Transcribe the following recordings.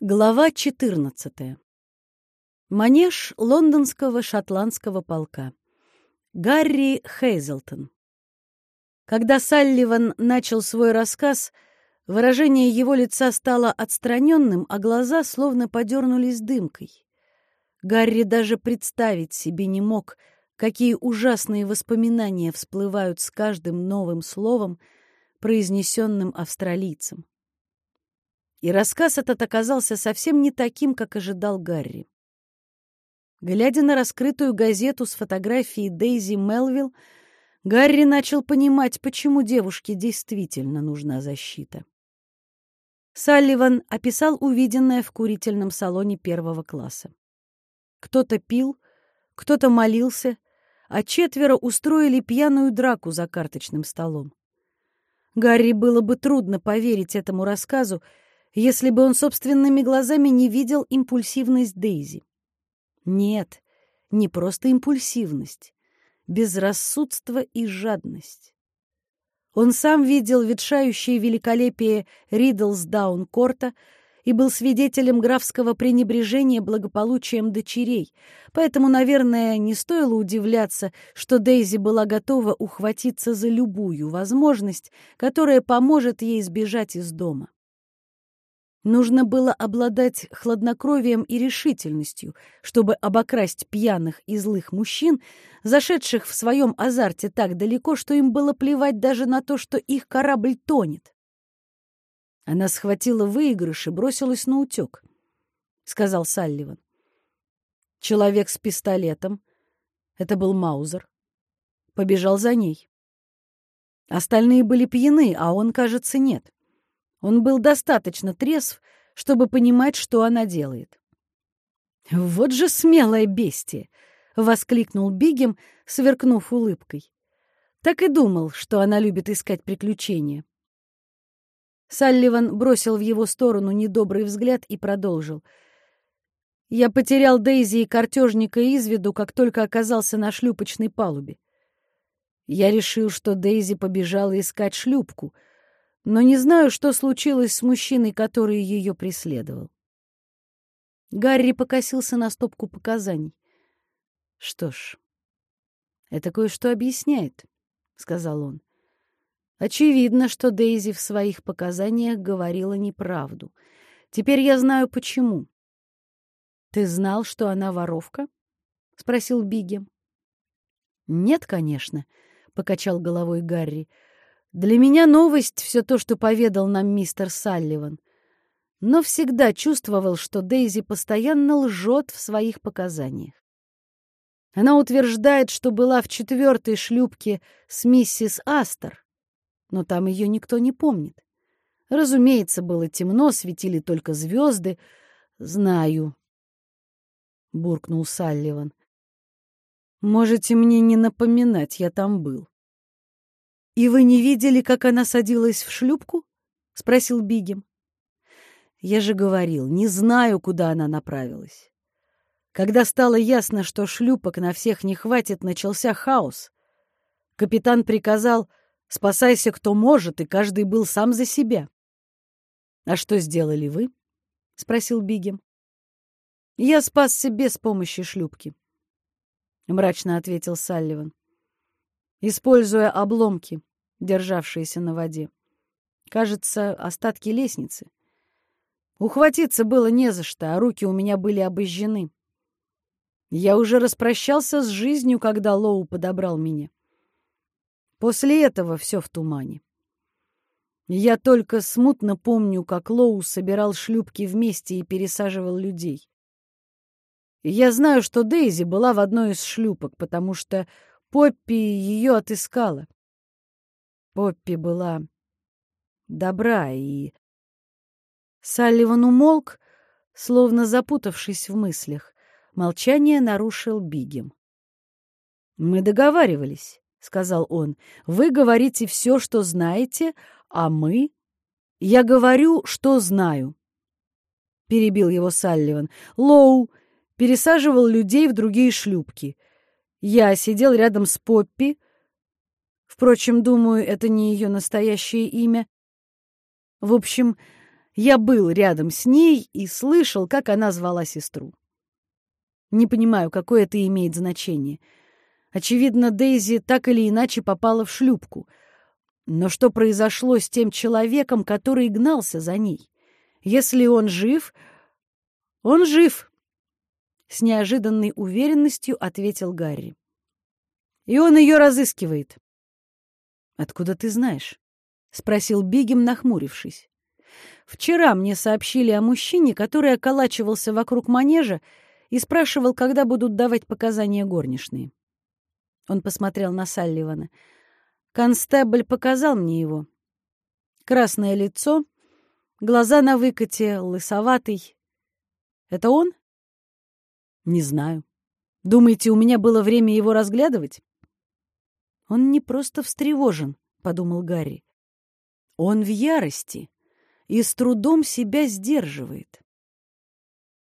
Глава 14. Манеж лондонского шотландского полка. Гарри Хейзелтон. Когда Салливан начал свой рассказ, выражение его лица стало отстраненным, а глаза словно подернулись дымкой. Гарри даже представить себе не мог, какие ужасные воспоминания всплывают с каждым новым словом, произнесенным австралийцем. И рассказ этот оказался совсем не таким, как ожидал Гарри. Глядя на раскрытую газету с фотографией Дейзи Мелвилл, Гарри начал понимать, почему девушке действительно нужна защита. Салливан описал увиденное в курительном салоне первого класса. Кто-то пил, кто-то молился, а четверо устроили пьяную драку за карточным столом. Гарри было бы трудно поверить этому рассказу, если бы он собственными глазами не видел импульсивность Дейзи. Нет, не просто импульсивность, безрассудство и жадность. Он сам видел ветшающее великолепие Ридлсдаун-корта и был свидетелем графского пренебрежения благополучием дочерей, поэтому, наверное, не стоило удивляться, что Дейзи была готова ухватиться за любую возможность, которая поможет ей сбежать из дома. Нужно было обладать хладнокровием и решительностью, чтобы обокрасть пьяных и злых мужчин, зашедших в своем азарте так далеко, что им было плевать даже на то, что их корабль тонет. Она схватила выигрыш и бросилась на утек, — сказал Салливан. Человек с пистолетом, это был Маузер, побежал за ней. Остальные были пьяны, а он, кажется, нет. Он был достаточно трезв, чтобы понимать, что она делает. «Вот же смелое бестие!» — воскликнул Бигем, сверкнув улыбкой. Так и думал, что она любит искать приключения. Салливан бросил в его сторону недобрый взгляд и продолжил. «Я потерял Дейзи и картежника из виду, как только оказался на шлюпочной палубе. Я решил, что Дейзи побежала искать шлюпку — но не знаю, что случилось с мужчиной, который ее преследовал. Гарри покосился на стопку показаний. «Что ж, это кое-что объясняет», — сказал он. «Очевидно, что Дейзи в своих показаниях говорила неправду. Теперь я знаю, почему». «Ты знал, что она воровка?» — спросил Бигем. «Нет, конечно», — покачал головой Гарри. Для меня новость все то, что поведал нам мистер Салливан. Но всегда чувствовал, что Дейзи постоянно лжет в своих показаниях. Она утверждает, что была в четвертой шлюпке с миссис Астер, но там ее никто не помнит. Разумеется, было темно, светили только звезды. Знаю, — буркнул Салливан. Можете мне не напоминать, я там был. «И вы не видели, как она садилась в шлюпку?» — спросил Бигем. «Я же говорил, не знаю, куда она направилась. Когда стало ясно, что шлюпок на всех не хватит, начался хаос. Капитан приказал «спасайся, кто может», и каждый был сам за себя. «А что сделали вы?» — спросил Бигем. «Я спасся без помощи шлюпки», — мрачно ответил Салливан используя обломки, державшиеся на воде. Кажется, остатки лестницы. Ухватиться было не за что, а руки у меня были обожжены. Я уже распрощался с жизнью, когда Лоу подобрал меня. После этого все в тумане. Я только смутно помню, как Лоу собирал шлюпки вместе и пересаживал людей. я знаю, что Дейзи была в одной из шлюпок, потому что Поппи ее отыскала. Поппи была добра и... Салливан умолк, словно запутавшись в мыслях. Молчание нарушил Бигем. «Мы договаривались», — сказал он. «Вы говорите все, что знаете, а мы...» «Я говорю, что знаю», — перебил его Салливан. «Лоу пересаживал людей в другие шлюпки. Я сидел рядом с Поппи. Впрочем, думаю, это не ее настоящее имя. В общем, Я был рядом с ней и слышал, как она звала сестру. Не понимаю, какое это имеет значение. Очевидно, Дейзи так или иначе попала в шлюпку. Но что произошло с тем человеком, который гнался за ней? Если он жив... Он жив, — с неожиданной уверенностью ответил Гарри. И он ее разыскивает. «Откуда ты знаешь?» — спросил Бигем, нахмурившись. «Вчера мне сообщили о мужчине, который околачивался вокруг манежа и спрашивал, когда будут давать показания горничные». Он посмотрел на Салливана. «Констебль показал мне его. Красное лицо, глаза на выкате, лысоватый. Это он?» «Не знаю. Думаете, у меня было время его разглядывать?» «Он не просто встревожен», — подумал Гарри. «Он в ярости и с трудом себя сдерживает».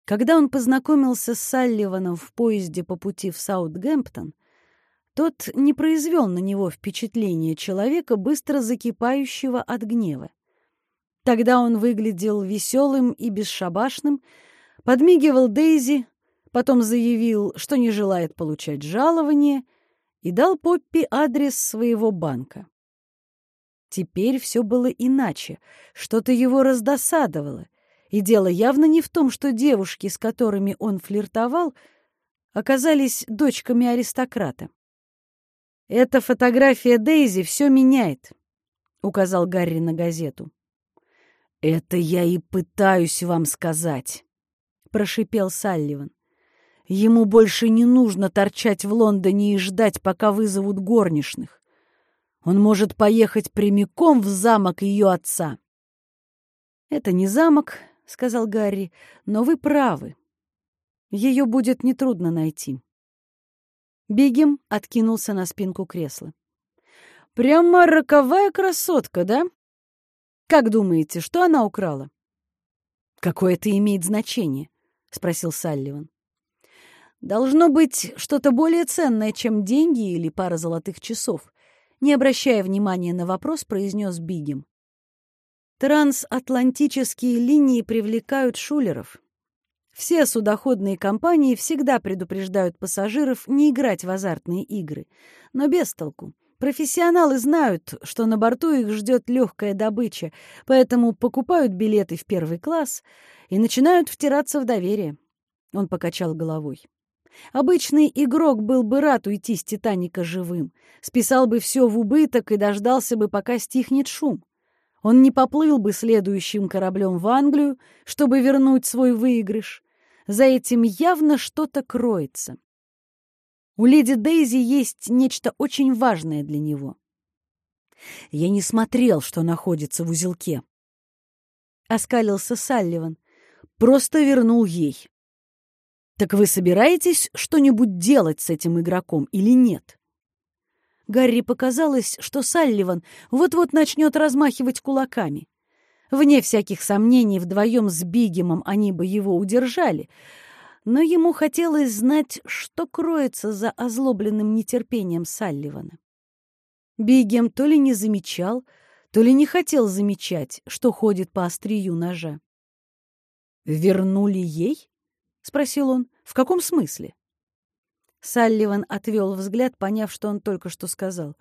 Когда он познакомился с Салливаном в поезде по пути в Саутгемптон, тот не произвел на него впечатление человека, быстро закипающего от гнева. Тогда он выглядел веселым и бесшабашным, подмигивал Дейзи, потом заявил, что не желает получать жалование, и дал Поппи адрес своего банка. Теперь все было иначе, что-то его раздосадовало, и дело явно не в том, что девушки, с которыми он флиртовал, оказались дочками аристократа. «Эта фотография Дейзи все меняет», — указал Гарри на газету. «Это я и пытаюсь вам сказать», — прошипел Салливан. Ему больше не нужно торчать в Лондоне и ждать, пока вызовут горничных. Он может поехать прямиком в замок ее отца. «Это не замок», — сказал Гарри, — «но вы правы. Ее будет нетрудно найти». Бигем откинулся на спинку кресла. «Прямо роковая красотка, да? Как думаете, что она украла?» «Какое это имеет значение?» — спросил Салливан. Должно быть что-то более ценное, чем деньги или пара золотых часов. Не обращая внимания на вопрос, произнес Бигем. Трансатлантические линии привлекают шулеров. Все судоходные компании всегда предупреждают пассажиров не играть в азартные игры. Но без толку. Профессионалы знают, что на борту их ждет легкая добыча, поэтому покупают билеты в первый класс и начинают втираться в доверие. Он покачал головой. Обычный игрок был бы рад уйти с «Титаника» живым, списал бы все в убыток и дождался бы, пока стихнет шум. Он не поплыл бы следующим кораблем в Англию, чтобы вернуть свой выигрыш. За этим явно что-то кроется. У леди Дейзи есть нечто очень важное для него. Я не смотрел, что находится в узелке. Оскалился Салливан. Просто вернул ей. Так вы собираетесь что-нибудь делать с этим игроком или нет? Гарри показалось, что Салливан вот-вот начнет размахивать кулаками. Вне всяких сомнений, вдвоем с Бигемом они бы его удержали, но ему хотелось знать, что кроется за озлобленным нетерпением Салливана. Бигем то ли не замечал, то ли не хотел замечать, что ходит по острию ножа. «Вернули ей?» — спросил он. «В каком смысле?» Салливан отвел взгляд, поняв, что он только что сказал.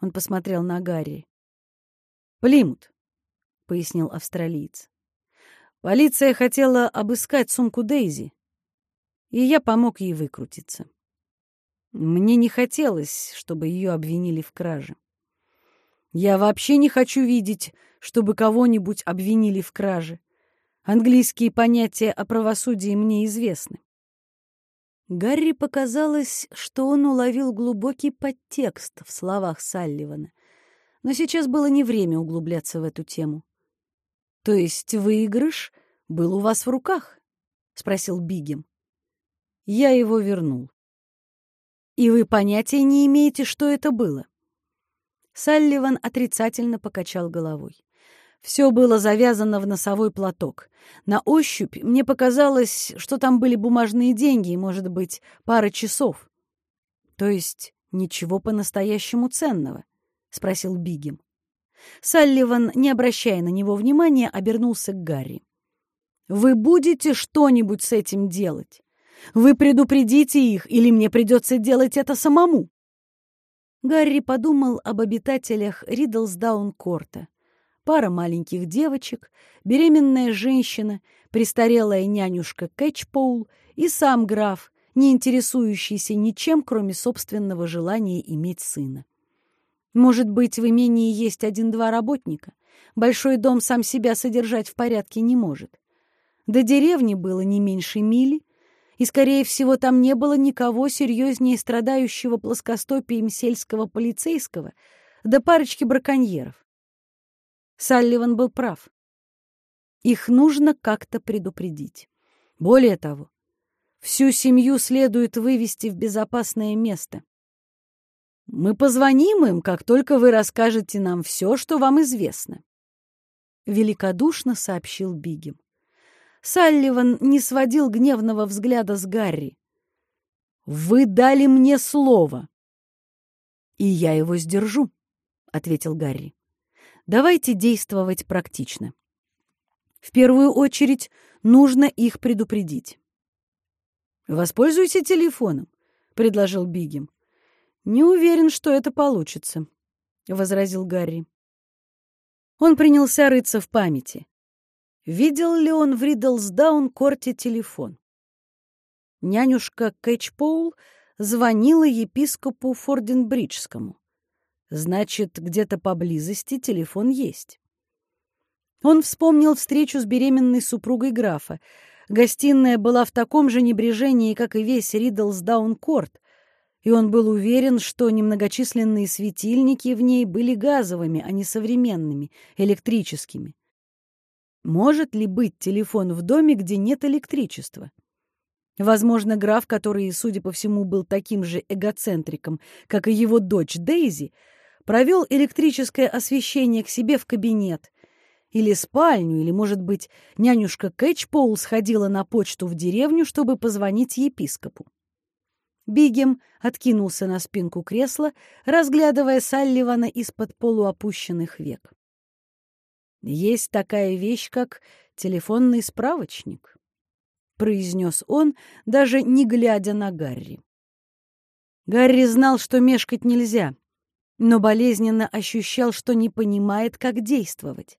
Он посмотрел на Гарри. «Плимут», — пояснил австралиец. «Полиция хотела обыскать сумку Дейзи, и я помог ей выкрутиться. Мне не хотелось, чтобы ее обвинили в краже. Я вообще не хочу видеть, чтобы кого-нибудь обвинили в краже. Английские понятия о правосудии мне известны. Гарри показалось, что он уловил глубокий подтекст в словах Салливана, но сейчас было не время углубляться в эту тему. «То есть выигрыш был у вас в руках?» — спросил Бигем. «Я его вернул». «И вы понятия не имеете, что это было?» Салливан отрицательно покачал головой. Все было завязано в носовой платок. На ощупь мне показалось, что там были бумажные деньги и, может быть, пара часов. То есть ничего по-настоящему ценного? — спросил Бигем. Салливан, не обращая на него внимания, обернулся к Гарри. «Вы будете что-нибудь с этим делать? Вы предупредите их, или мне придется делать это самому?» Гарри подумал об обитателях Ридлсдаун-корта. Пара маленьких девочек, беременная женщина, престарелая нянюшка Кэтчпоул и сам граф, не интересующийся ничем, кроме собственного желания иметь сына. Может быть, в имении есть один-два работника. Большой дом сам себя содержать в порядке не может. До деревни было не меньше мили, и, скорее всего, там не было никого серьезнее страдающего плоскостопием сельского полицейского до парочки браконьеров. Салливан был прав. Их нужно как-то предупредить. Более того, всю семью следует вывести в безопасное место. Мы позвоним им, как только вы расскажете нам все, что вам известно. Великодушно сообщил Бигем. Салливан не сводил гневного взгляда с Гарри. «Вы дали мне слово!» «И я его сдержу», — ответил Гарри. «Давайте действовать практично. В первую очередь нужно их предупредить». «Воспользуйся телефоном», — предложил Бигем. «Не уверен, что это получится», — возразил Гарри. Он принялся рыться в памяти. Видел ли он в Ридлсдаун-корте телефон? Нянюшка Кэтчпоул звонила епископу Форденбриджскому. Значит, где-то поблизости телефон есть. Он вспомнил встречу с беременной супругой графа. Гостиная была в таком же небрежении, как и весь Ридлсдаун-корт, и он был уверен, что немногочисленные светильники в ней были газовыми, а не современными, электрическими. Может ли быть телефон в доме, где нет электричества? Возможно, граф, который, судя по всему, был таким же эгоцентриком, как и его дочь Дейзи, провел электрическое освещение к себе в кабинет или спальню, или, может быть, нянюшка Кэтчпоул сходила на почту в деревню, чтобы позвонить епископу. Бигем откинулся на спинку кресла, разглядывая Салливана из-под полуопущенных век. Есть такая вещь, как телефонный справочник, произнес он, даже не глядя на Гарри. Гарри знал, что мешкать нельзя, но болезненно ощущал, что не понимает, как действовать.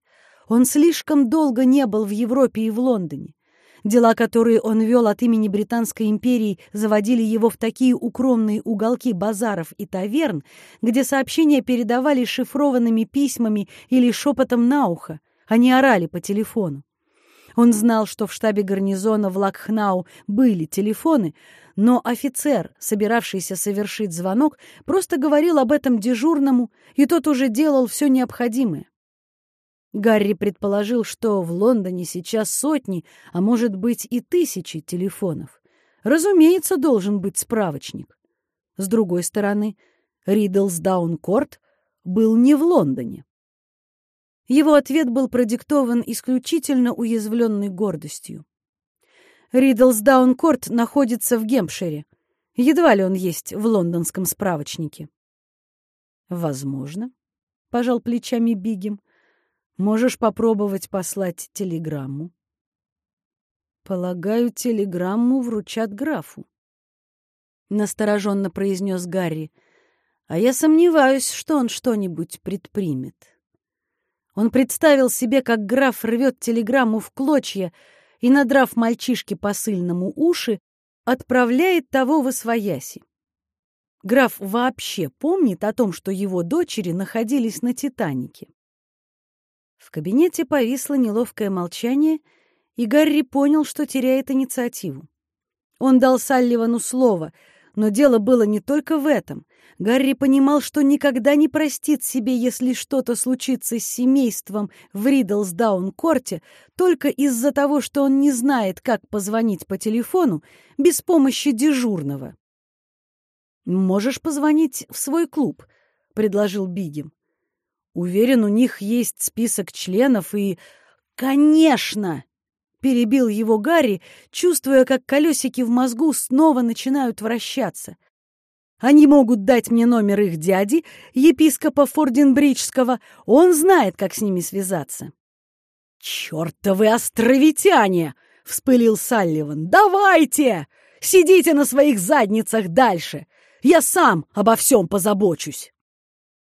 Он слишком долго не был в Европе и в Лондоне. Дела, которые он вел от имени Британской империи, заводили его в такие укромные уголки базаров и таверн, где сообщения передавали шифрованными письмами или шепотом на ухо, а не орали по телефону. Он знал, что в штабе гарнизона в Лакхнау были телефоны, но офицер, собиравшийся совершить звонок, просто говорил об этом дежурному, и тот уже делал все необходимое. Гарри предположил, что в Лондоне сейчас сотни, а может быть и тысячи телефонов. Разумеется, должен быть справочник. С другой стороны, Ридлсдаун-Корт был не в Лондоне. Его ответ был продиктован исключительно уязвленной гордостью. Ридлсдаун-Корт находится в Гемпшире. Едва ли он есть в лондонском справочнике. «Возможно», — пожал плечами Бигем, — Можешь попробовать послать телеграмму. Полагаю, телеграмму вручат графу. Настороженно произнес Гарри. А я сомневаюсь, что он что-нибудь предпримет. Он представил себе, как граф рвет телеграмму в клочья и, надрав мальчишке посыльному уши, отправляет того в освояси. Граф вообще помнит о том, что его дочери находились на «Титанике». В кабинете повисло неловкое молчание, и Гарри понял, что теряет инициативу. Он дал Салливану слово, но дело было не только в этом. Гарри понимал, что никогда не простит себе, если что-то случится с семейством в Ридлсдаун-корте, только из-за того, что он не знает, как позвонить по телефону без помощи дежурного. «Можешь позвонить в свой клуб», — предложил Бигем. Уверен, у них есть список членов и... Конечно! Перебил его Гарри, чувствуя, как колесики в мозгу снова начинают вращаться. Они могут дать мне номер их дяди, епископа Форденбриджского. Он знает, как с ними связаться. «Чёртовы островитяне!» — вспылил Салливан. «Давайте! Сидите на своих задницах дальше! Я сам обо всем позабочусь!»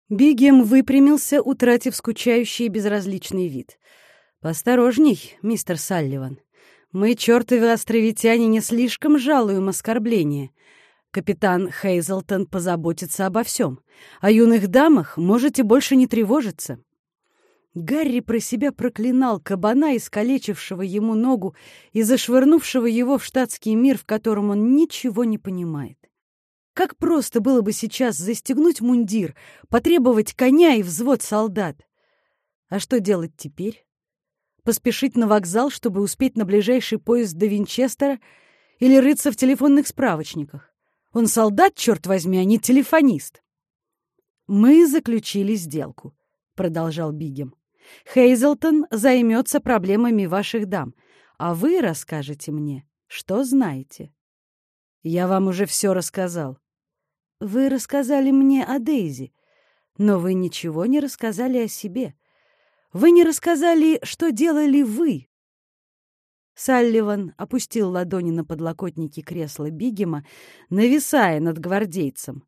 Бигем выпрямился, утратив скучающий и безразличный вид. «Посторожней, мистер Салливан. Мы, чертовы островитяне, не слишком жалуем оскорбления. Капитан Хейзелтон позаботится обо всем. О юных дамах можете больше не тревожиться». Гарри про себя проклинал кабана, искалечившего ему ногу и зашвырнувшего его в штатский мир, в котором он ничего не понимает. Как просто было бы сейчас застегнуть мундир, потребовать коня и взвод солдат. А что делать теперь? Поспешить на вокзал, чтобы успеть на ближайший поезд до Винчестера или рыться в телефонных справочниках? Он солдат, черт возьми, а не телефонист. «Мы заключили сделку», — продолжал Бигем. «Хейзелтон займется проблемами ваших дам, а вы расскажете мне, что знаете». «Я вам уже все рассказал». «Вы рассказали мне о Дейзи, но вы ничего не рассказали о себе. Вы не рассказали, что делали вы, Салливан опустил ладони на подлокотники кресла Бигема, нависая над гвардейцем.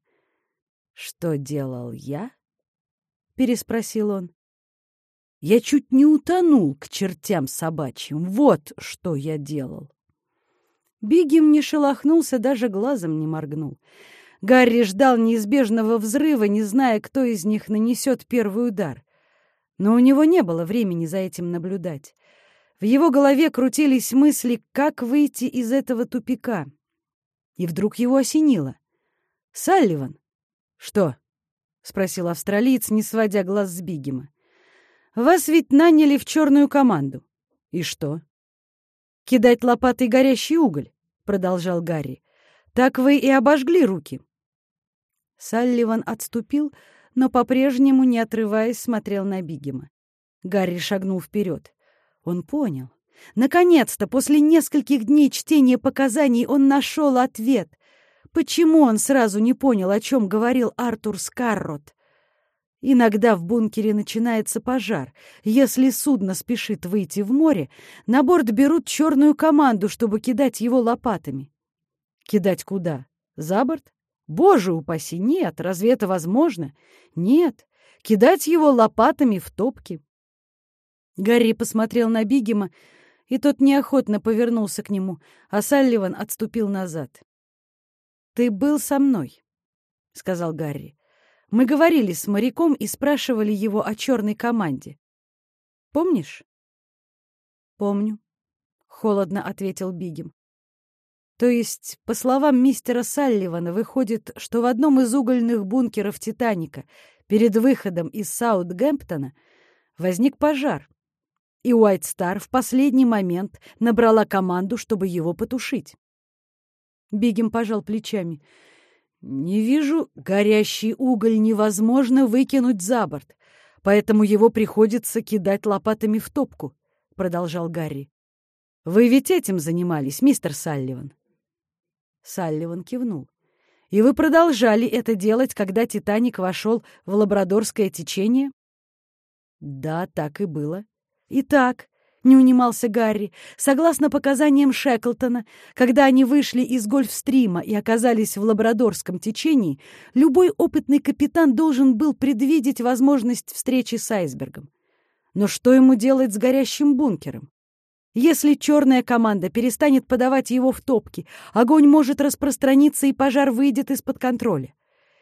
«Что делал я?» — переспросил он. «Я чуть не утонул к чертям собачьим. Вот что я делал!» Бигем не шелохнулся, даже глазом не моргнул. Гарри ждал неизбежного взрыва, не зная, кто из них нанесет первый удар. Но у него не было времени за этим наблюдать. В его голове крутились мысли, как выйти из этого тупика. И вдруг его осенило. «Салливан!» «Что?» — спросил австралиец, не сводя глаз с Бигема. «Вас ведь наняли в черную команду. И что?» «Кидать лопатой горящий уголь», — продолжал Гарри. «Так вы и обожгли руки». Салливан отступил, но по-прежнему, не отрываясь, смотрел на Бигема. Гарри шагнул вперед. Он понял. Наконец-то, после нескольких дней чтения показаний, он нашел ответ. Почему он сразу не понял, о чем говорил Артур Скаррот? Иногда в бункере начинается пожар. Если судно спешит выйти в море, на борт берут черную команду, чтобы кидать его лопатами. Кидать куда? За борт? Боже упаси, нет, разве это возможно? Нет, кидать его лопатами в топки. Гарри посмотрел на Бигема, и тот неохотно повернулся к нему, а Салливан отступил назад. «Ты был со мной», — сказал Гарри. «Мы говорили с моряком и спрашивали его о черной команде. Помнишь?» «Помню», — холодно ответил Бигем. То есть, по словам мистера Салливана, выходит, что в одном из угольных бункеров «Титаника» перед выходом из Саутгемптона возник пожар, и Уайт Стар в последний момент набрала команду, чтобы его потушить. Бигем пожал плечами. «Не вижу, горящий уголь невозможно выкинуть за борт, поэтому его приходится кидать лопатами в топку», — продолжал Гарри. «Вы ведь этим занимались, мистер Салливан?» Салливан кивнул. «И вы продолжали это делать, когда «Титаник» вошел в лабрадорское течение?» «Да, так и было», Итак, не унимался Гарри, согласно показаниям Шеклтона, когда они вышли из гольфстрима и оказались в лабрадорском течении, любой опытный капитан должен был предвидеть возможность встречи с айсбергом. Но что ему делать с горящим бункером? Если черная команда перестанет подавать его в топки, огонь может распространиться и пожар выйдет из-под контроля.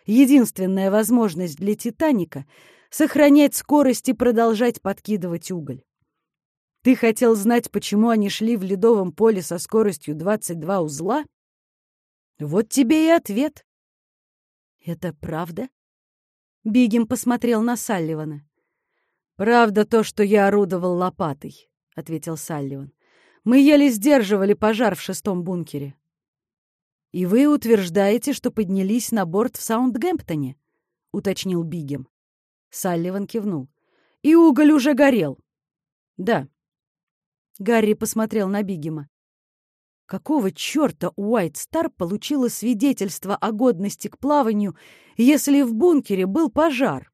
Единственная возможность для «Титаника» — сохранять скорость и продолжать подкидывать уголь. Ты хотел знать, почему они шли в ледовом поле со скоростью 22 узла? Вот тебе и ответ. Это правда? Бигем посмотрел на Салливана. «Правда то, что я орудовал лопатой», — ответил Салливан. «Мы еле сдерживали пожар в шестом бункере». «И вы утверждаете, что поднялись на борт в Саундгемптоне?» — уточнил Бигем. Салливан кивнул. «И уголь уже горел». «Да, Гарри посмотрел на Бигема. Какого черта Уайт Стар получила свидетельство о годности к плаванию, если в бункере был пожар?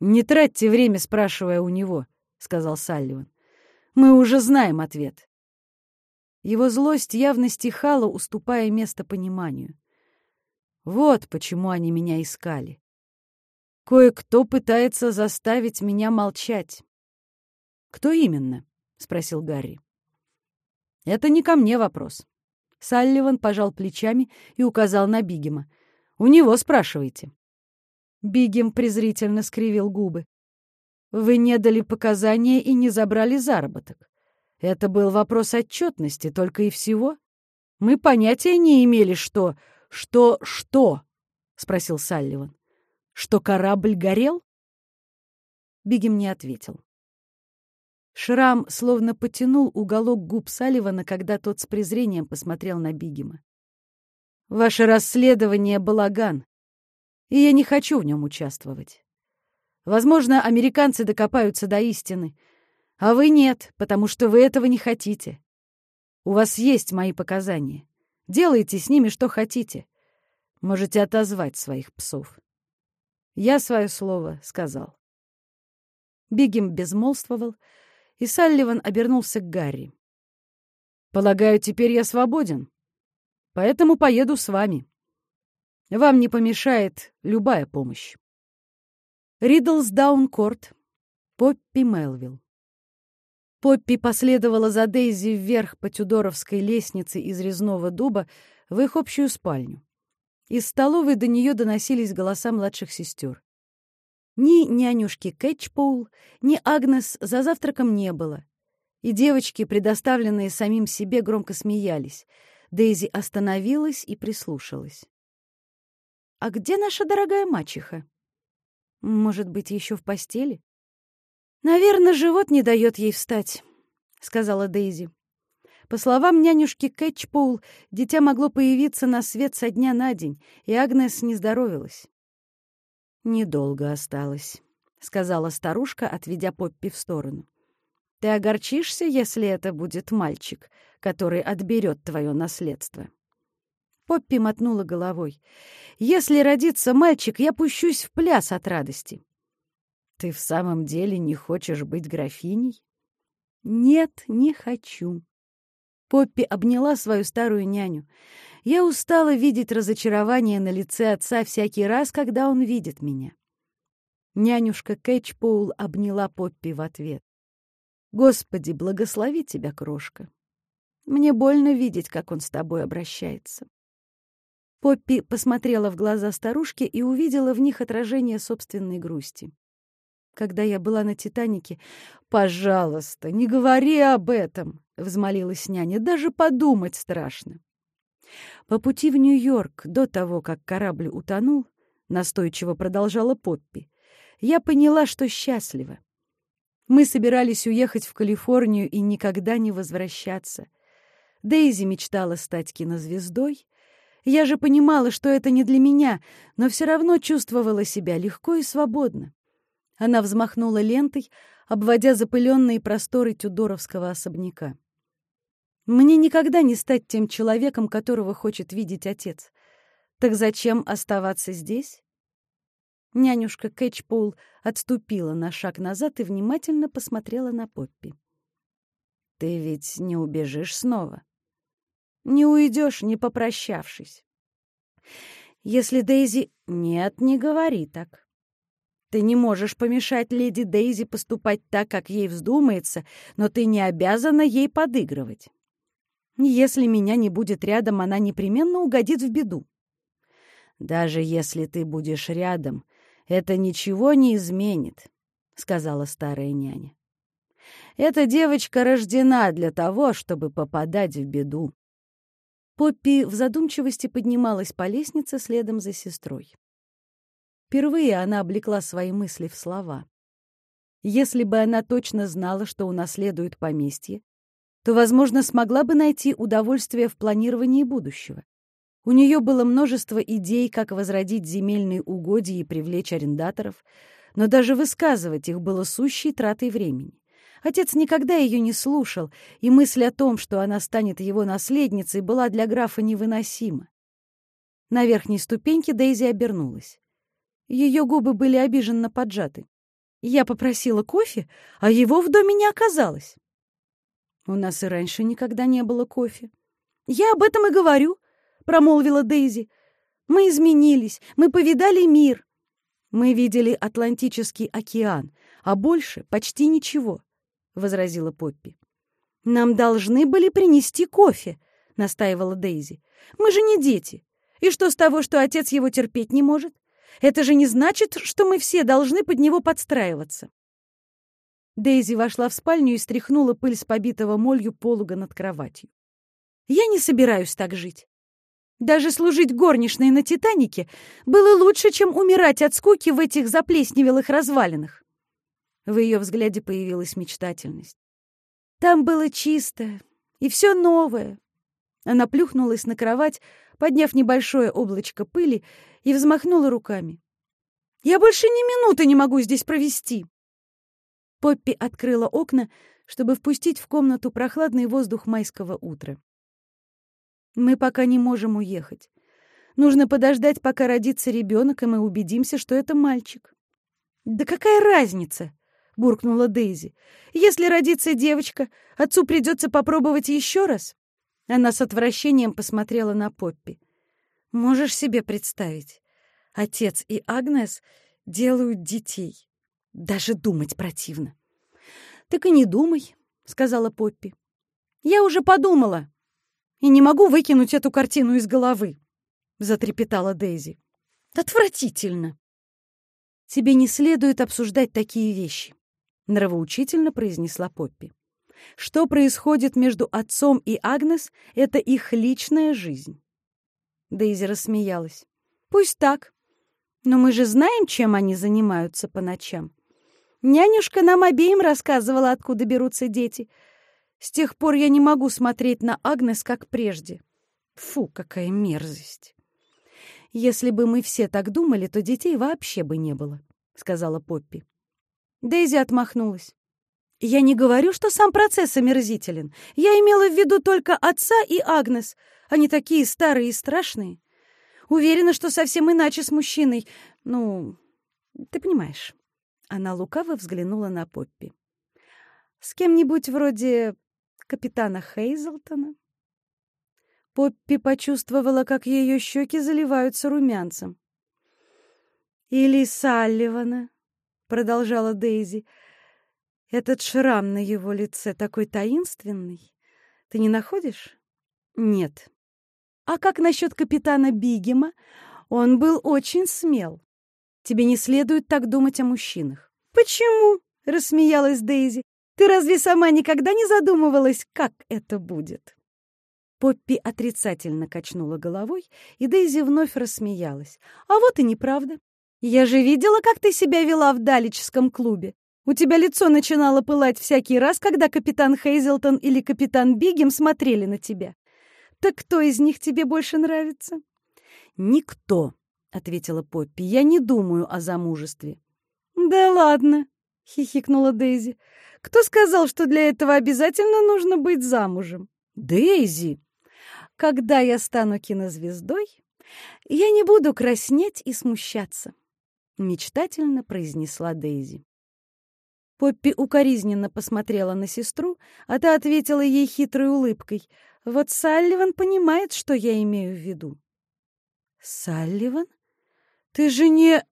«Не тратьте время, спрашивая у него», — сказал Салливан. «Мы уже знаем ответ». Его злость явно стихала, уступая место пониманию. Вот почему они меня искали. Кое-кто пытается заставить меня молчать. «Кто именно?» — спросил Гарри. Это не ко мне вопрос. Салливан пожал плечами и указал на Бигема. «У него спрашивайте». Бигем презрительно скривил губы. «Вы не дали показания и не забрали заработок. Это был вопрос отчетности, только и всего. Мы понятия не имели, что... Что... Что?» — спросил Салливан. «Что корабль горел?» Бигем не ответил. Шрам словно потянул уголок губ Салливана, когда тот с презрением посмотрел на Бигема. «Ваше расследование — балаган, и я не хочу в нем участвовать. Возможно, американцы докопаются до истины, а вы нет, потому что вы этого не хотите. У вас есть мои показания. Делайте с ними что хотите. Можете отозвать своих псов. Я свое слово сказал». Бигем безмолвствовал, — и Салливан обернулся к Гарри. «Полагаю, теперь я свободен, поэтому поеду с вами. Вам не помешает любая помощь». Ридлсдаун-Корт, Поппи Мелвилл. Поппи последовала за Дейзи вверх по Тюдоровской лестнице из резного дуба в их общую спальню. Из столовой до нее доносились голоса младших сестер. Ни нянюшки Кэтчпоул, ни Агнес за завтраком не было. И девочки, предоставленные самим себе, громко смеялись. Дейзи остановилась и прислушалась. «А где наша дорогая мачеха? Может быть, еще в постели?» «Наверное, живот не дает ей встать», — сказала Дейзи. По словам нянюшки Кэтчпоул, дитя могло появиться на свет со дня на день, и Агнес не здоровилась. «Недолго осталось», — сказала старушка, отведя Поппи в сторону. «Ты огорчишься, если это будет мальчик, который отберет твое наследство?» Поппи мотнула головой. «Если родится мальчик, я пущусь в пляс от радости». «Ты в самом деле не хочешь быть графиней?» «Нет, не хочу». Поппи обняла свою старую няню. Я устала видеть разочарование на лице отца всякий раз, когда он видит меня. Нянюшка Кэтчпоул обняла Поппи в ответ. «Господи, благослови тебя, крошка. Мне больно видеть, как он с тобой обращается». Поппи посмотрела в глаза старушки и увидела в них отражение собственной грусти. Когда я была на «Титанике», «Пожалуйста, не говори об этом!» — взмолилась няня. «Даже подумать страшно». По пути в Нью-Йорк, до того, как корабль утонул, настойчиво продолжала Поппи, я поняла, что счастлива. Мы собирались уехать в Калифорнию и никогда не возвращаться. Дейзи мечтала стать кинозвездой. Я же понимала, что это не для меня, но все равно чувствовала себя легко и свободно. Она взмахнула лентой, обводя запыленные просторы тюдоровского особняка. Мне никогда не стать тем человеком, которого хочет видеть отец. Так зачем оставаться здесь? Нянюшка Кэтчпоул отступила на шаг назад и внимательно посмотрела на Поппи. «Ты ведь не убежишь снова? Не уйдешь, не попрощавшись. Если Дейзи... Нет, не говори так. Ты не можешь помешать леди Дейзи поступать так, как ей вздумается, но ты не обязана ей подыгрывать. Если меня не будет рядом, она непременно угодит в беду. Даже если ты будешь рядом, это ничего не изменит, — сказала старая няня. Эта девочка рождена для того, чтобы попадать в беду. Поппи в задумчивости поднималась по лестнице следом за сестрой. Впервые она облекла свои мысли в слова. Если бы она точно знала, что унаследует поместье, то, возможно, смогла бы найти удовольствие в планировании будущего. У нее было множество идей, как возродить земельные угодья и привлечь арендаторов, но даже высказывать их было сущей тратой времени. Отец никогда ее не слушал, и мысль о том, что она станет его наследницей, была для графа невыносима. На верхней ступеньке Дейзи обернулась. Ее губы были обиженно поджаты. Я попросила кофе, а его в доме не оказалось. У нас и раньше никогда не было кофе. Я об этом и говорю, промолвила Дейзи. Мы изменились, мы повидали мир. Мы видели Атлантический океан, а больше почти ничего, возразила Поппи. Нам должны были принести кофе, настаивала Дейзи. Мы же не дети. И что с того, что отец его терпеть не может? Это же не значит, что мы все должны под него подстраиваться. Дейзи вошла в спальню и стряхнула пыль с побитого молью полуга над кроватью. «Я не собираюсь так жить. Даже служить горничной на «Титанике» было лучше, чем умирать от скуки в этих заплесневелых развалинах». В ее взгляде появилась мечтательность. Там было чисто и все новое. Она плюхнулась на кровать, подняв небольшое облачко пыли, и взмахнула руками. «Я больше ни минуты не могу здесь провести!» Поппи открыла окна, чтобы впустить в комнату прохладный воздух майского утра. «Мы пока не можем уехать. Нужно подождать, пока родится ребенок, и мы убедимся, что это мальчик». «Да какая разница?» — буркнула Дейзи. «Если родится девочка, отцу придется попробовать еще раз». Она с отвращением посмотрела на Поппи. «Можешь себе представить? Отец и Агнес делают детей. Даже думать противно». «Так и не думай», — сказала Поппи. «Я уже подумала и не могу выкинуть эту картину из головы», — затрепетала Дейзи. «Отвратительно!» «Тебе не следует обсуждать такие вещи», — нравоучительно произнесла Поппи. Что происходит между отцом и Агнес — это их личная жизнь. Дейзи рассмеялась. «Пусть так. Но мы же знаем, чем они занимаются по ночам. Нянюшка нам обеим рассказывала, откуда берутся дети. С тех пор я не могу смотреть на Агнес, как прежде. Фу, какая мерзость!» «Если бы мы все так думали, то детей вообще бы не было», — сказала Поппи. Дейзи отмахнулась. Я не говорю, что сам процесс омерзителен. Я имела в виду только отца и Агнес. Они такие старые и страшные. Уверена, что совсем иначе с мужчиной. Ну, ты понимаешь. Она лукаво взглянула на Поппи. С кем-нибудь вроде капитана Хейзелтона? Поппи почувствовала, как ее щеки заливаются румянцем. «Или Салливана», — продолжала Дейзи, — этот шрам на его лице такой таинственный. Ты не находишь? Нет. А как насчет капитана Бигема? Он был очень смел. Тебе не следует так думать о мужчинах. Почему? Рассмеялась Дейзи. Ты разве сама никогда не задумывалась, как это будет? Поппи отрицательно качнула головой, и Дейзи вновь рассмеялась. А вот и неправда. Я же видела, как ты себя вела в Далическом клубе. У тебя лицо начинало пылать всякий раз, когда капитан Хейзелтон или капитан Бигем смотрели на тебя. Так кто из них тебе больше нравится? Никто, ответила Поппи. Я не думаю о замужестве. Да ладно, хихикнула Дейзи. Кто сказал, что для этого обязательно нужно быть замужем? Дейзи, когда я стану кинозвездой, я не буду краснеть и смущаться, мечтательно произнесла Дейзи. Поппи укоризненно посмотрела на сестру, а та ответила ей хитрой улыбкой. «Вот Салливан понимает, что я имею в виду». «Салливан? Ты же не...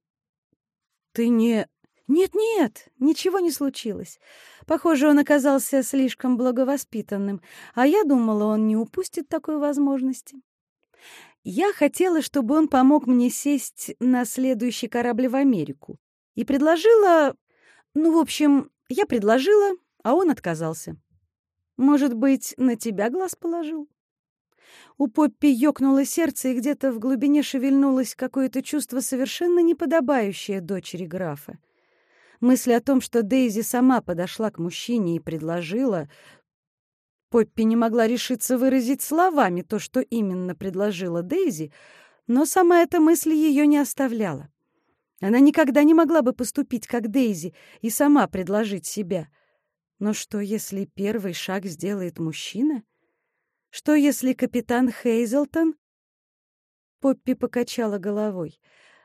Ты не...» «Нет-нет, ничего не случилось. Похоже, он оказался слишком благовоспитанным, а я думала, он не упустит такой возможности. Я хотела, чтобы он помог мне сесть на следующий корабль в Америку и предложила ну, в общем, я предложила, а он отказался. Может быть, на тебя глаз положил? У Поппи ёкнуло сердце, и где-то в глубине шевельнулось какое-то чувство, совершенно неподобающее дочери графа. Мысль о том, что Дейзи сама подошла к мужчине и предложила... Поппи не могла решиться выразить словами то, что именно предложила Дейзи, но сама эта мысль ее не оставляла. Она никогда не могла бы поступить как Дейзи и сама предложить себя. Но что, если первый шаг сделает мужчина? Что, если капитан Хейзелтон? Поппи покачала головой.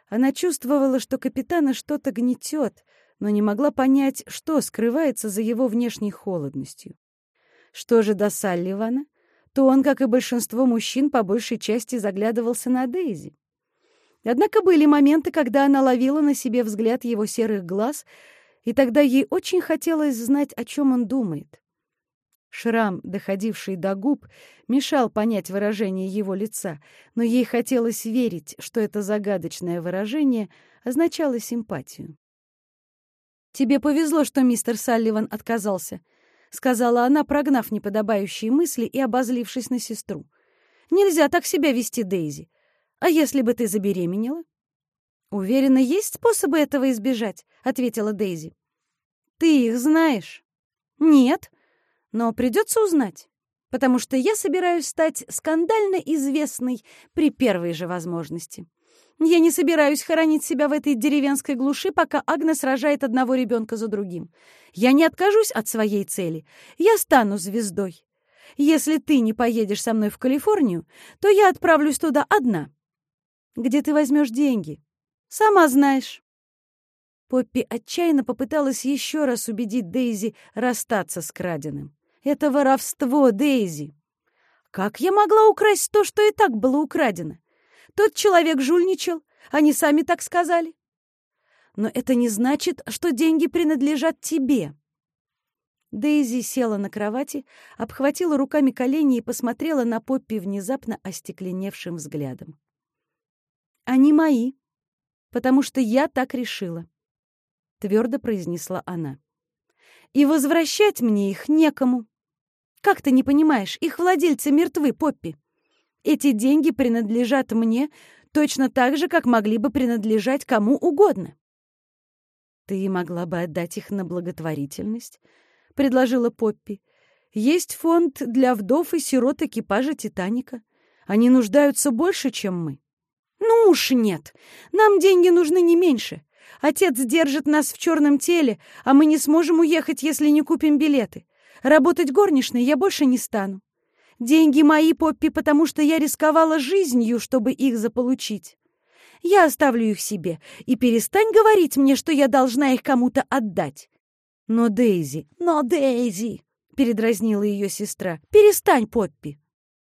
Она чувствовала, что капитана что-то гнетет, но не могла понять, что скрывается за его внешней холодностью. Что же до Салливана, то он, как и большинство мужчин, по большей части заглядывался на Дейзи. Однако были моменты, когда она ловила на себе взгляд его серых глаз, и тогда ей очень хотелось знать, о чем он думает. Шрам, доходивший до губ, мешал понять выражение его лица, но ей хотелось верить, что это загадочное выражение означало симпатию. «Тебе повезло, что мистер Салливан отказался», — сказала она, прогнав неподобающие мысли и обозлившись на сестру. «Нельзя так себя вести, Дейзи. А если бы ты забеременела?» «Уверена, есть способы этого избежать», — ответила Дейзи. «Ты их знаешь?» «Нет», но придется узнать, потому что я собираюсь стать скандально известной при первой же возможности. Я не собираюсь хоронить себя в этой деревенской глуши, пока Агнес рожает одного ребенка за другим. Я не откажусь от своей цели. Я стану звездой. Если ты не поедешь со мной в Калифорнию, то я отправлюсь туда одна. Где ты возьмешь деньги? Сама знаешь. Поппи отчаянно попыталась еще раз убедить Дейзи расстаться с краденым. Это воровство, Дейзи. Как я могла украсть то, что и так было украдено? Тот человек жульничал, они сами так сказали. Но это не значит, что деньги принадлежат тебе. Дейзи села на кровати, обхватила руками колени и посмотрела на Поппи внезапно остекленевшим взглядом. «Они мои, потому что я так решила», — твердо произнесла она. «И возвращать мне их некому». Как ты не понимаешь, их владельцы мертвы, Поппи. Эти деньги принадлежат мне точно так же, как могли бы принадлежать кому угодно. Ты могла бы отдать их на благотворительность, предложила Поппи. Есть фонд для вдов и сирот экипажа Титаника. Они нуждаются больше, чем мы. Ну уж нет. Нам деньги нужны не меньше. Отец держит нас в черном теле, а мы не сможем уехать, если не купим билеты. Работать горничной я больше не стану. Деньги мои, Поппи, потому что я рисковала жизнью, чтобы их заполучить. Я оставлю их себе, и перестань говорить мне, что я должна их кому-то отдать. Но Дейзи, но Дейзи, передразнила ее сестра, перестань, Поппи.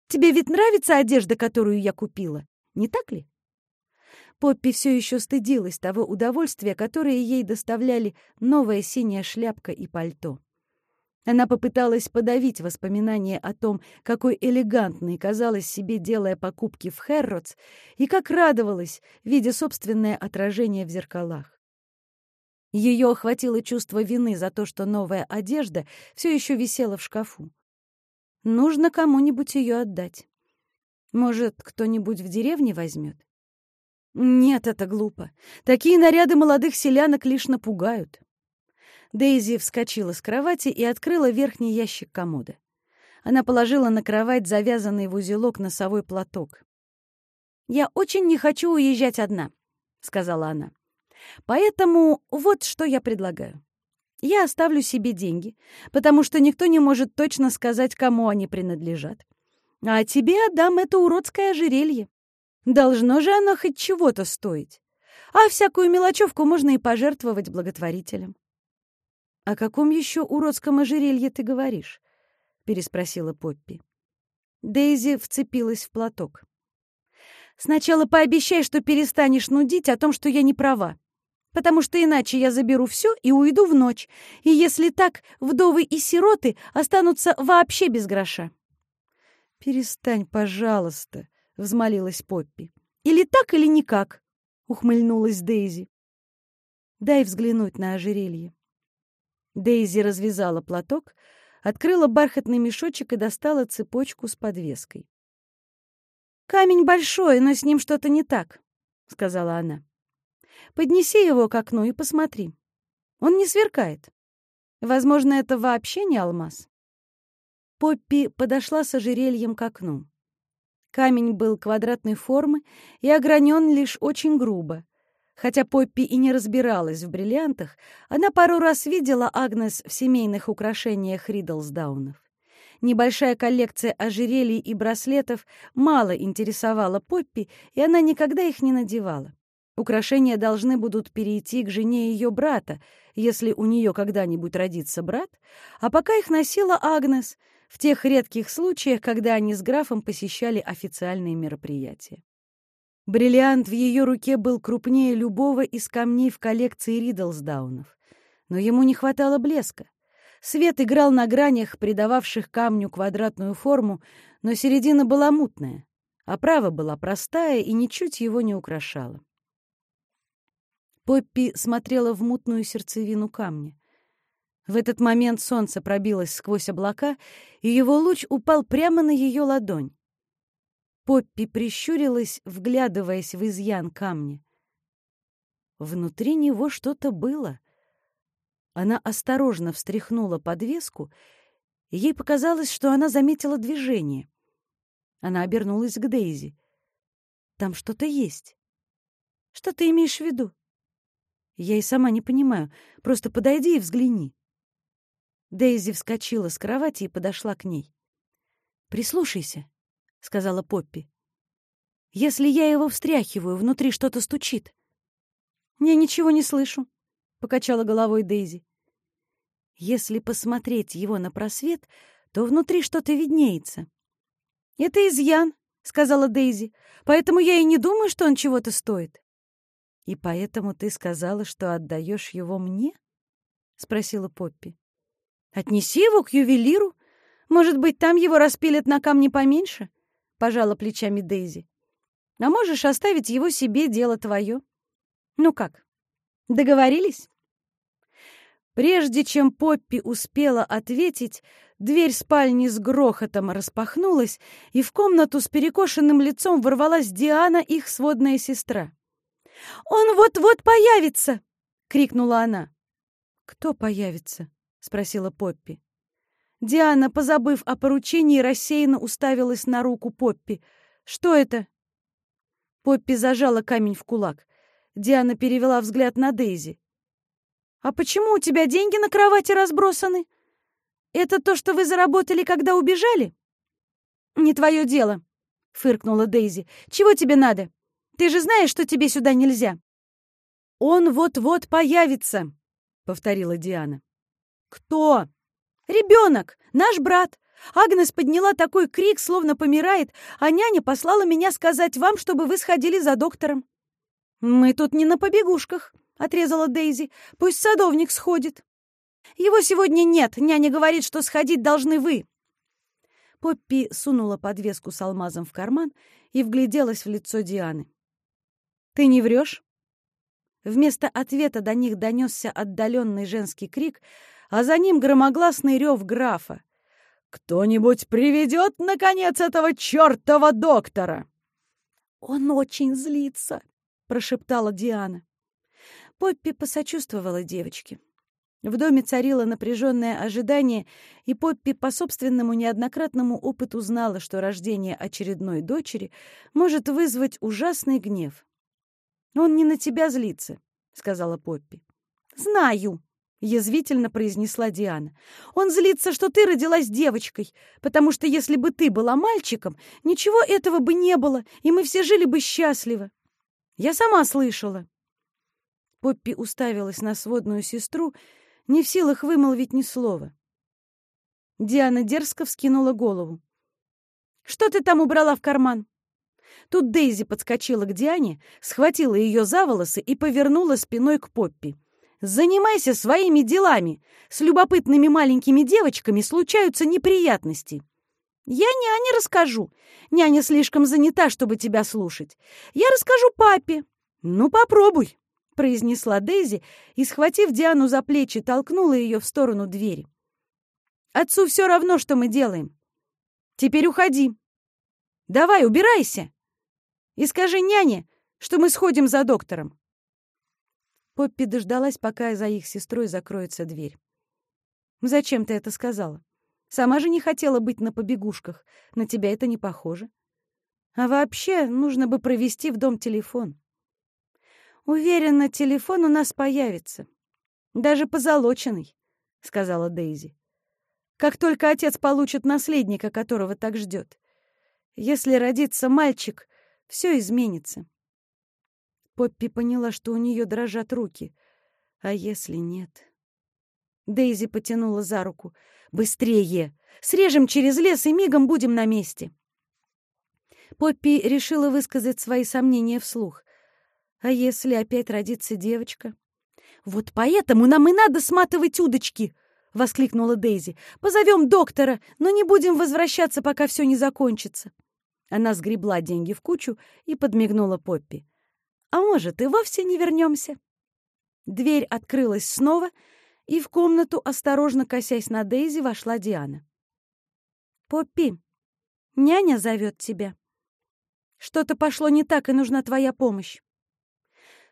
Тебе ведь нравится одежда, которую я купила, не так ли? Поппи все еще стыдилась того удовольствия, которое ей доставляли новая синяя шляпка и пальто. Она попыталась подавить воспоминания о том, какой элегантной казалась себе, делая покупки в Хэрротс, и как радовалась, видя собственное отражение в зеркалах. Ее охватило чувство вины за то, что новая одежда все еще висела в шкафу. Нужно кому-нибудь ее отдать. Может, кто-нибудь в деревне возьмет? Нет, это глупо. Такие наряды молодых селянок лишь напугают. Дейзи вскочила с кровати и открыла верхний ящик комода. Она положила на кровать завязанный в узелок носовой платок. «Я очень не хочу уезжать одна», — сказала она. «Поэтому вот что я предлагаю. Я оставлю себе деньги, потому что никто не может точно сказать, кому они принадлежат. А тебе отдам это уродское ожерелье. Должно же оно хоть чего-то стоить. А всякую мелочевку можно и пожертвовать благотворителям. «О каком еще уродском ожерелье ты говоришь?» — переспросила Поппи. Дейзи вцепилась в платок. «Сначала пообещай, что перестанешь нудить о том, что я не права, потому что иначе я заберу все и уйду в ночь, и если так, вдовы и сироты останутся вообще без гроша». «Перестань, пожалуйста», — взмолилась Поппи. «Или так, или никак», — ухмыльнулась Дейзи. «Дай взглянуть на ожерелье». Дейзи развязала платок, открыла бархатный мешочек и достала цепочку с подвеской. «Камень большой, но с ним что-то не так», — сказала она. «Поднеси его к окну и посмотри. Он не сверкает. Возможно, это вообще не алмаз». Поппи подошла с ожерельем к окну. Камень был квадратной формы и огранен лишь очень грубо. Хотя Поппи и не разбиралась в бриллиантах, она пару раз видела Агнес в семейных украшениях Ридлсдаунов. Небольшая коллекция ожерелий и браслетов мало интересовала Поппи, и она никогда их не надевала. Украшения должны будут перейти к жене ее брата, если у нее когда-нибудь родится брат, а пока их носила Агнес в тех редких случаях, когда они с графом посещали официальные мероприятия. Бриллиант в ее руке был крупнее любого из камней в коллекции Ридлсдаунов, но ему не хватало блеска. Свет играл на гранях, придававших камню квадратную форму, но середина была мутная, а права была простая и ничуть его не украшала. Поппи смотрела в мутную сердцевину камня. В этот момент солнце пробилось сквозь облака, и его луч упал прямо на ее ладонь. Поппи прищурилась, вглядываясь в изъян камня. Внутри него что-то было. Она осторожно встряхнула подвеску, и ей показалось, что она заметила движение. Она обернулась к Дейзи. «Там что-то есть. Что ты имеешь в виду?» Я и сама не понимаю. Просто подойди и взгляни. Дейзи вскочила с кровати и подошла к ней. «Прислушайся», — сказала Поппи. «Если я его встряхиваю, внутри что-то стучит». «Я ничего не слышу», — покачала головой Дейзи. «Если посмотреть его на просвет, то внутри что-то виднеется». «Это изъян», — сказала Дейзи, «поэтому я и не думаю, что он чего-то стоит». «И поэтому ты сказала, что отдаешь его мне?» — спросила Поппи. «Отнеси его к ювелиру. Может быть, там его распилят на камни поменьше?» — пожала плечами Дейзи. «А можешь оставить его себе, дело твое. Ну как, договорились?» Прежде чем Поппи успела ответить, дверь спальни с грохотом распахнулась, и в комнату с перекошенным лицом ворвалась Диана, их сводная сестра. «Он вот-вот появится!» — крикнула она. «Кто появится?» — спросила Поппи. Диана, позабыв о поручении, рассеянно уставилась на руку Поппи. «Что это?» Поппи зажала камень в кулак. Диана перевела взгляд на Дейзи. «А почему у тебя деньги на кровати разбросаны? Это то, что вы заработали, когда убежали?» «Не твое дело», — фыркнула Дейзи. «Чего тебе надо?» Ты же знаешь, что тебе сюда нельзя!» «Он вот-вот появится!» — повторила Диана. «Кто?» «Ребенок! Наш брат! Агнес подняла такой крик, словно помирает, а няня послала меня сказать вам, чтобы вы сходили за доктором». «Мы тут не на побегушках», — отрезала Дейзи. «Пусть садовник сходит». «Его сегодня нет. Няня говорит, что сходить должны вы». Поппи сунула подвеску с алмазом в карман и вгляделась в лицо Дианы. «Ты не врешь?» Вместо ответа до них донесся отдаленный женский крик, а за ним громогласный рев графа. «Кто-нибудь приведет, наконец, этого чертова доктора!» «Он очень злится», — прошептала Диана. Поппи посочувствовала девочке. В доме царило напряженное ожидание, и Поппи по собственному неоднократному опыту знала, что рождение очередной дочери может вызвать ужасный гнев. «Он не на тебя злится», — сказала Поппи. «Знаю», — язвительно произнесла Диана. «Он злится, что ты родилась девочкой, потому что если бы ты была мальчиком, ничего этого бы не было, и мы все жили бы счастливо. Я сама слышала». Поппи уставилась на сводную сестру, не в силах вымолвить ни слова. Диана дерзко вскинула голову. «Что ты там убрала в карман?» Тут Дейзи подскочила к Диане, схватила ее за волосы и повернула спиной к Поппи. «Занимайся своими делами. С любопытными маленькими девочками случаются неприятности». «Я няне расскажу. Няня слишком занята, чтобы тебя слушать. Я расскажу папе». «Ну, попробуй», — произнесла Дейзи и, схватив Диану за плечи, толкнула ее в сторону двери. «Отцу все равно, что мы делаем. Теперь уходи. Давай, убирайся!» И скажи няне, что мы сходим за доктором. Поппи дождалась, пока за их сестрой закроется дверь. «Зачем ты это сказала? Сама же не хотела быть на побегушках. На тебя это не похоже. А вообще, нужно бы провести в дом телефон». Уверена, телефон у нас появится. Даже позолоченный, — сказала Дейзи. Как только отец получит наследника, которого так ждет. Если родится мальчик, все изменится. Поппи поняла, что у нее дрожат руки. А если нет? Дейзи потянула за руку. «Быстрее! Срежем через лес и мигом будем на месте!» Поппи решила высказать свои сомнения вслух. «А если опять родится девочка?» «Вот поэтому нам и надо сматывать удочки!» — воскликнула Дейзи. «Позовем доктора, но не будем возвращаться, пока все не закончится». Она сгребла деньги в кучу и подмигнула Поппи. «А может, и вовсе не вернемся?» Дверь открылась снова, и в комнату, осторожно косясь на Дейзи, вошла Диана. «Поппи, няня зовет тебя. Что-то пошло не так, и нужна твоя помощь».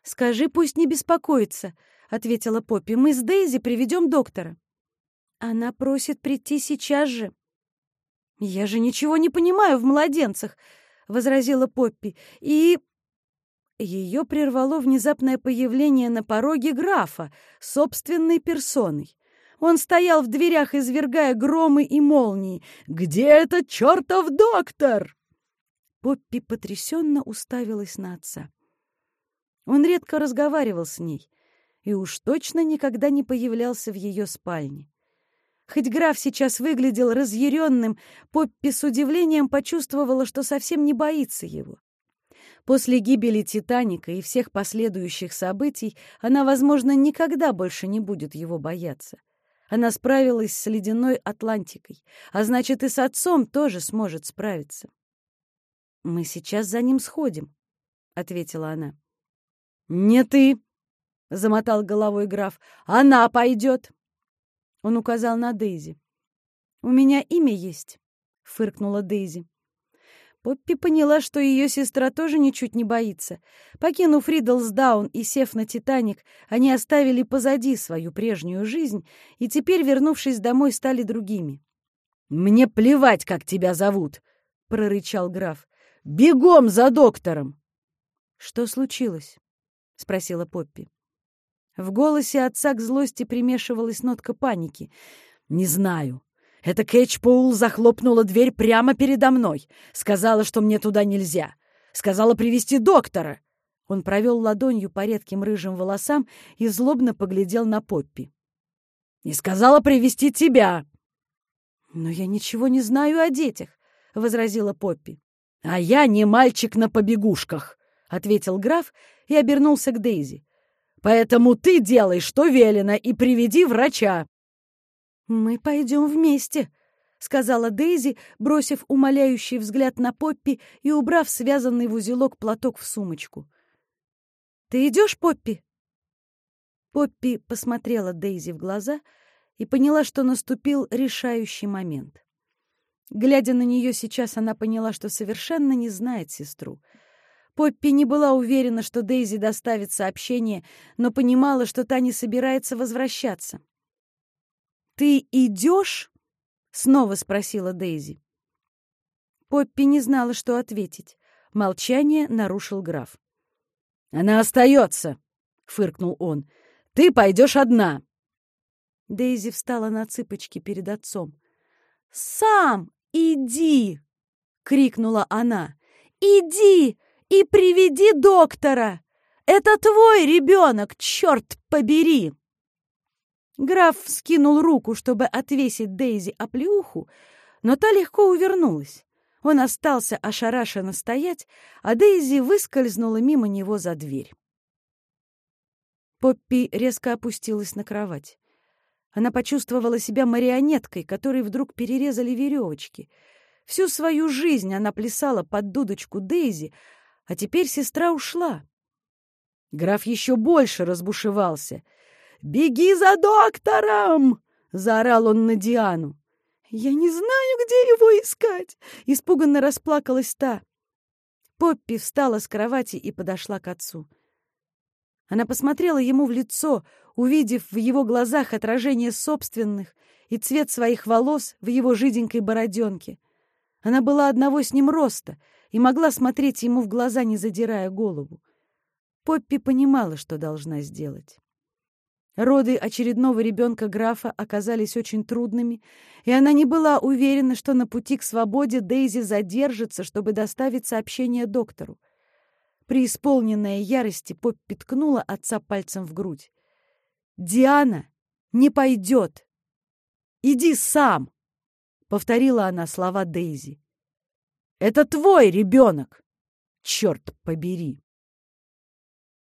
«Скажи, пусть не беспокоится», — ответила Поппи. «Мы с Дейзи приведем доктора». Она просит прийти сейчас же. «Я же ничего не понимаю в младенцах», — возразила Поппи. «И...» Ее прервало внезапное появление на пороге графа, собственной персоной. Он стоял в дверях, извергая громы и молнии. «Где этот чертов доктор?» Поппи потрясенно уставилась на отца. Он редко разговаривал с ней и уж точно никогда не появлялся в ее спальне. Хоть граф сейчас выглядел разъяренным, Поппи с удивлением почувствовала, что совсем не боится его. После гибели «Титаника» и всех последующих событий она, возможно, никогда больше не будет его бояться. Она справилась с ледяной Атлантикой, а значит, и с отцом тоже сможет справиться. «Мы сейчас за ним сходим», — ответила она. «Не ты», — замотал головой граф, — «она пойдет». Он указал на Дейзи. «У меня имя есть», — фыркнула Дейзи. Поппи поняла, что ее сестра тоже ничуть не боится. Покинув Ридлсдаун и сев на «Титаник», они оставили позади свою прежнюю жизнь и теперь, вернувшись домой, стали другими. «Мне плевать, как тебя зовут!» — прорычал граф. «Бегом за доктором!» «Что случилось?» — спросила Поппи. В голосе отца к злости примешивалась нотка паники. «Не знаю. Эта Кэтчпоул захлопнула дверь прямо передо мной. Сказала, что мне туда нельзя. Сказала привести доктора». Он провел ладонью по редким рыжим волосам и злобно поглядел на Поппи. «И сказала привести тебя». «Но я ничего не знаю о детях», — возразила Поппи. «А я не мальчик на побегушках», — ответил граф и обернулся к Дейзи. Поэтому ты делай, что велено, и приведи врача». «Мы пойдем вместе», — сказала Дейзи, бросив умоляющий взгляд на Поппи и убрав связанный в узелок платок в сумочку. «Ты идешь, Поппи?» Поппи посмотрела Дейзи в глаза и поняла, что наступил решающий момент. Глядя на нее сейчас, она поняла, что совершенно не знает сестру — Поппи не была уверена, что Дейзи доставит сообщение, но понимала, что та не собирается возвращаться. «Ты идешь?» — снова спросила Дейзи. Поппи не знала, что ответить. Молчание нарушил граф. «Она остается!» — фыркнул он. «Ты пойдешь одна!» Дейзи встала на цыпочки перед отцом. «Сам иди!» — крикнула она. «Иди! и приведи доктора! Это твой ребенок, черт побери!» Граф скинул руку, чтобы отвесить Дейзи оплеуху, но та легко увернулась. Он остался ошарашенно стоять, а Дейзи выскользнула мимо него за дверь. Поппи резко опустилась на кровать. Она почувствовала себя марионеткой, которой вдруг перерезали веревочки. Всю свою жизнь она плясала под дудочку Дейзи, а теперь сестра ушла. Граф еще больше разбушевался. «Беги за доктором!» — заорал он на Диану. «Я не знаю, где его искать!» — испуганно расплакалась та. Поппи встала с кровати и подошла к отцу. Она посмотрела ему в лицо, увидев в его глазах отражение собственных и цвет своих волос в его жиденькой бороденке. Она была одного с ним роста — и могла смотреть ему в глаза, не задирая голову. Поппи понимала, что должна сделать. Роды очередного ребенка графа оказались очень трудными, и она не была уверена, что на пути к свободе Дейзи задержится, чтобы доставить сообщение доктору. Преисполненная ярости, Поппи ткнула отца пальцем в грудь. «Диана не пойдет! Иди сам!» — повторила она слова Дейзи. «Это твой ребенок! Черт побери!»